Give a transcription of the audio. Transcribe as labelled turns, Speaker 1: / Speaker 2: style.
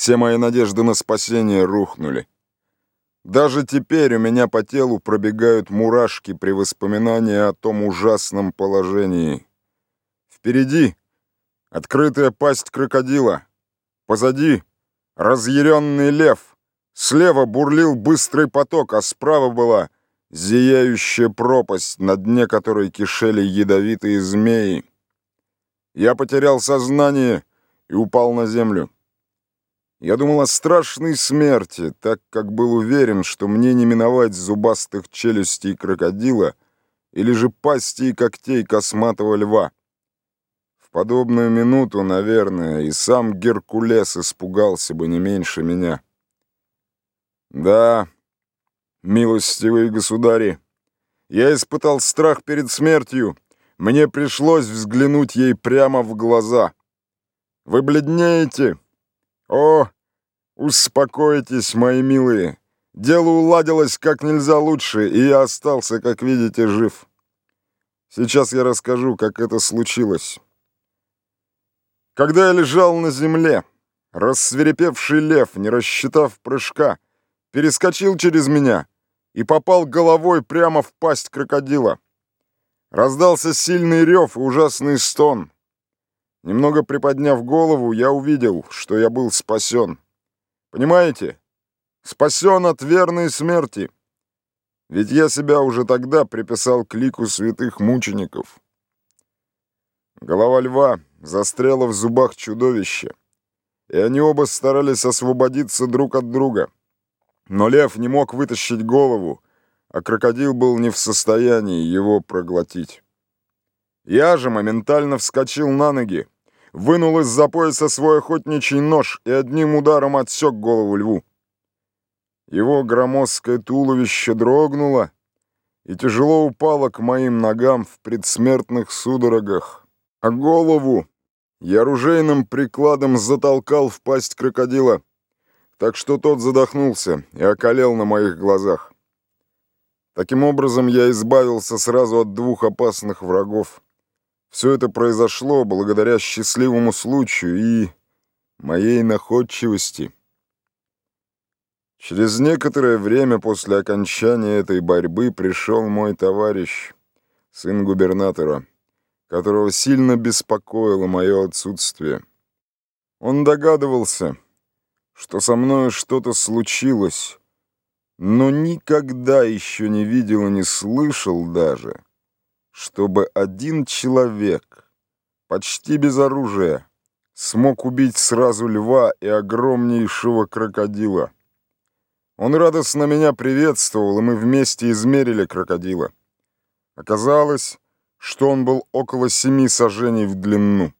Speaker 1: Все мои надежды на спасение рухнули. Даже теперь у меня по телу пробегают мурашки при воспоминании о том ужасном положении. Впереди открытая пасть крокодила. Позади разъяренный лев. Слева бурлил быстрый поток, а справа была зияющая пропасть, на дне которой кишели ядовитые змеи. Я потерял сознание и упал на землю. Я думал о страшной смерти, так как был уверен, что мне не миновать зубастых челюстей крокодила или же пасти и когтей косматого льва. В подобную минуту, наверное, и сам Геркулес испугался бы не меньше меня. Да, милостивые государи, я испытал страх перед смертью, мне пришлось взглянуть ей прямо в глаза. Вы бледнеете? О, успокойтесь, мои милые. Дело уладилось как нельзя лучше, и я остался, как видите, жив. Сейчас я расскажу, как это случилось. Когда я лежал на земле, рассверепевший лев, не рассчитав прыжка, перескочил через меня и попал головой прямо в пасть крокодила. Раздался сильный рев и ужасный стон. Немного приподняв голову, я увидел, что я был спасен. Понимаете? Спасен от верной смерти. Ведь я себя уже тогда приписал к лику святых мучеников. Голова льва застряла в зубах чудовища, и они оба старались освободиться друг от друга. Но лев не мог вытащить голову, а крокодил был не в состоянии его проглотить. Я же моментально вскочил на ноги, вынул из-за пояса свой охотничий нож и одним ударом отсек голову льву. Его громоздкое туловище дрогнуло и тяжело упало к моим ногам в предсмертных судорогах, а голову я оружейным прикладом затолкал в пасть крокодила, так что тот задохнулся и околел на моих глазах. Таким образом, я избавился сразу от двух опасных врагов. Все это произошло благодаря счастливому случаю и моей находчивости. Через некоторое время после окончания этой борьбы пришел мой товарищ, сын губернатора, которого сильно беспокоило мое отсутствие. Он догадывался, что со мною что-то случилось, но никогда еще не видел и не слышал даже, чтобы один человек, почти без оружия, смог убить сразу льва и огромнейшего крокодила. Он радостно меня приветствовал, и мы вместе измерили крокодила. Оказалось, что он был около семи сажений в длину.